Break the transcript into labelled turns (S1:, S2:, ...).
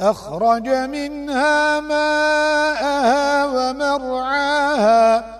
S1: أخرج منها ماءها ومرعاها